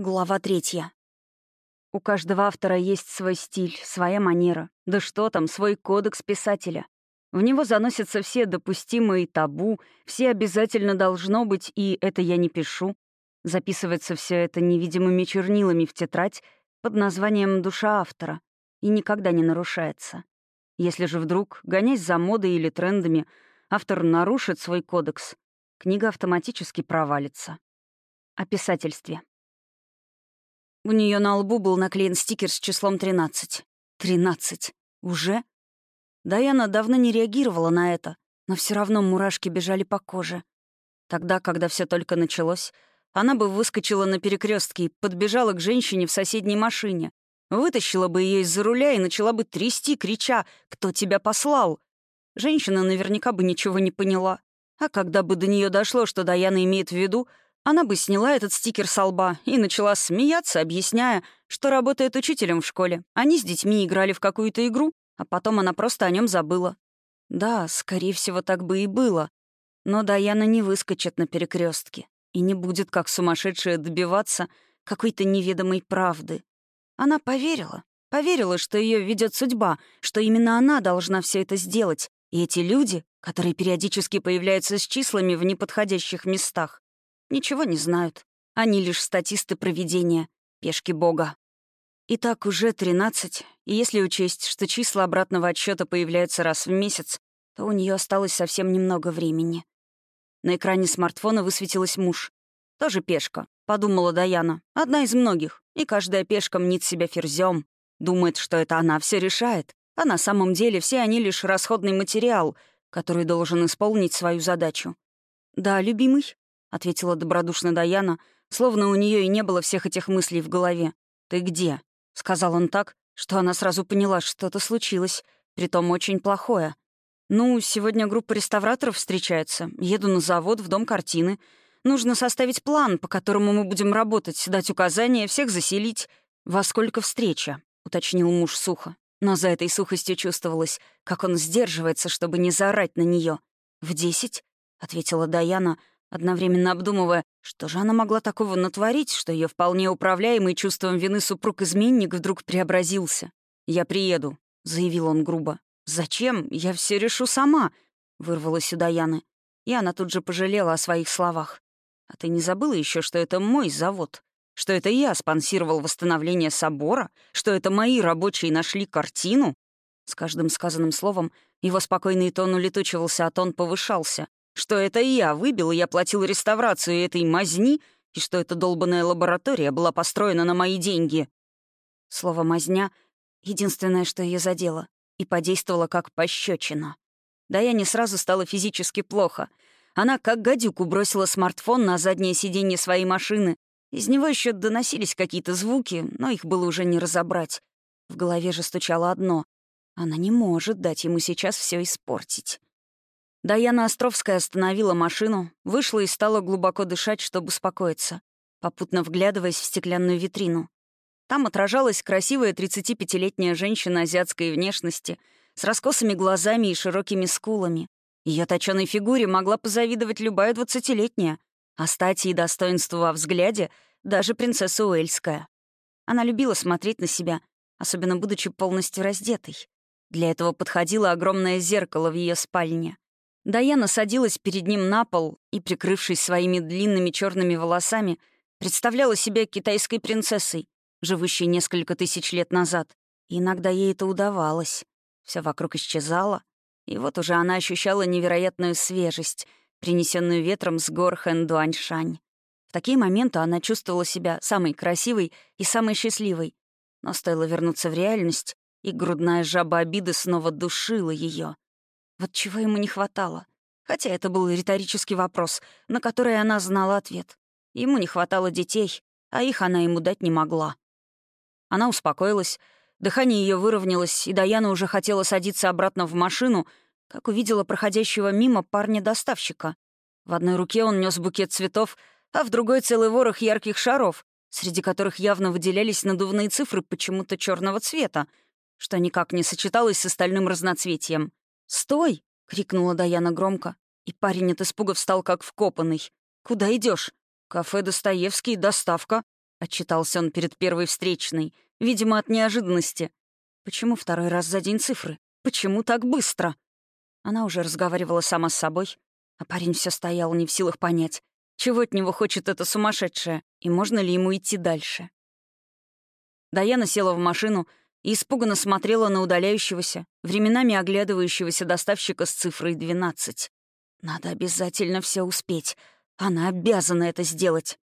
Глава третья. У каждого автора есть свой стиль, своя манера. Да что там, свой кодекс писателя. В него заносятся все допустимые табу, все обязательно должно быть, и это я не пишу. Записывается все это невидимыми чернилами в тетрадь под названием «Душа автора» и никогда не нарушается. Если же вдруг, гонясь за модой или трендами, автор нарушит свой кодекс, книга автоматически провалится. О писательстве. У нее на лбу был наклеен стикер с числом 13. 13. Уже? Даяна давно не реагировала на это, но все равно мурашки бежали по коже. Тогда, когда все только началось, она бы выскочила на перекрестке и подбежала к женщине в соседней машине, вытащила бы ее из-за руля и начала бы трясти, крича «Кто тебя послал?». Женщина наверняка бы ничего не поняла. А когда бы до нее дошло, что Даяна имеет в виду, она бы сняла этот стикер со лба и начала смеяться, объясняя, что работает учителем в школе. Они с детьми играли в какую-то игру, а потом она просто о нем забыла. Да, скорее всего, так бы и было. Но Даяна не выскочит на перекрестке и не будет, как сумасшедшая, добиваться какой-то неведомой правды. Она поверила. Поверила, что ее ведет судьба, что именно она должна все это сделать. И эти люди, которые периодически появляются с числами в неподходящих местах, Ничего не знают. Они лишь статисты проведения, пешки бога. Итак, уже 13, и если учесть, что числа обратного отсчета появляются раз в месяц, то у нее осталось совсем немного времени. На экране смартфона высветилась муж. Тоже пешка, подумала Даяна. Одна из многих, и каждая пешка мнит себя ферзем, думает, что это она все решает, а на самом деле все они лишь расходный материал, который должен исполнить свою задачу. «Да, любимый», — ответила добродушно Даяна, словно у нее и не было всех этих мыслей в голове. «Ты где?» — сказал он так, что она сразу поняла, что-то случилось, притом очень плохое. «Ну, сегодня группа реставраторов встречается. Еду на завод, в дом картины. Нужно составить план, по которому мы будем работать, дать указания, всех заселить. Во сколько встреча?» — уточнил муж сухо. Но за этой сухостью чувствовалось, как он сдерживается, чтобы не заорать на нее. «В десять?» — ответила Даяна, одновременно обдумывая, что же она могла такого натворить, что ее вполне управляемый чувством вины супруг-изменник вдруг преобразился. «Я приеду», — заявил он грубо. «Зачем? Я все решу сама», — вырвалась у Даяны. И она тут же пожалела о своих словах. «А ты не забыла еще, что это мой завод? Что это я спонсировал восстановление собора? Что это мои рабочие нашли картину?» С каждым сказанным словом его спокойный тон улетучивался, а тон повышался что это я выбил и оплатил реставрацию этой мазни, и что эта долбанная лаборатория была построена на мои деньги. Слово «мазня» — единственное, что ее задело, и подействовало как пощечина. Да я не сразу стало физически плохо. Она как гадюку бросила смартфон на заднее сиденье своей машины. Из него еще доносились какие-то звуки, но их было уже не разобрать. В голове же стучало одно — она не может дать ему сейчас все испортить. Даяна Островская остановила машину, вышла и стала глубоко дышать, чтобы успокоиться, попутно вглядываясь в стеклянную витрину. Там отражалась красивая 35-летняя женщина азиатской внешности с раскосыми глазами и широкими скулами. Ее точёной фигуре могла позавидовать любая двадцатилетняя, а стати и достоинству во взгляде даже принцесса Уэльская. Она любила смотреть на себя, особенно будучи полностью раздетой. Для этого подходило огромное зеркало в ее спальне — Даяна садилась перед ним на пол и, прикрывшись своими длинными черными волосами, представляла себя китайской принцессой, живущей несколько тысяч лет назад. И иногда ей это удавалось. Все вокруг исчезало, и вот уже она ощущала невероятную свежесть, принесенную ветром с гор Хэндуаньшань. В такие моменты она чувствовала себя самой красивой и самой счастливой. Но стоило вернуться в реальность, и грудная жаба обиды снова душила ее. Вот чего ему не хватало. Хотя это был риторический вопрос, на который она знала ответ. Ему не хватало детей, а их она ему дать не могла. Она успокоилась, дыхание ее выровнялось, и Даяна уже хотела садиться обратно в машину, как увидела проходящего мимо парня-доставщика. В одной руке он нес букет цветов, а в другой — целый ворох ярких шаров, среди которых явно выделялись надувные цифры почему-то черного цвета, что никак не сочеталось с остальным разноцветием. «Стой!» — крикнула Даяна громко, и парень от испуга встал как вкопанный. «Куда идешь? «Кафе Достоевский, доставка». — отчитался он перед первой встречной, видимо, от неожиданности. «Почему второй раз за день цифры? Почему так быстро?» Она уже разговаривала сама с собой, а парень все стоял, не в силах понять, чего от него хочет эта сумасшедшая, и можно ли ему идти дальше. Даяна села в машину и испуганно смотрела на удаляющегося, временами оглядывающегося доставщика с цифрой 12. «Надо обязательно все успеть. Она обязана это сделать».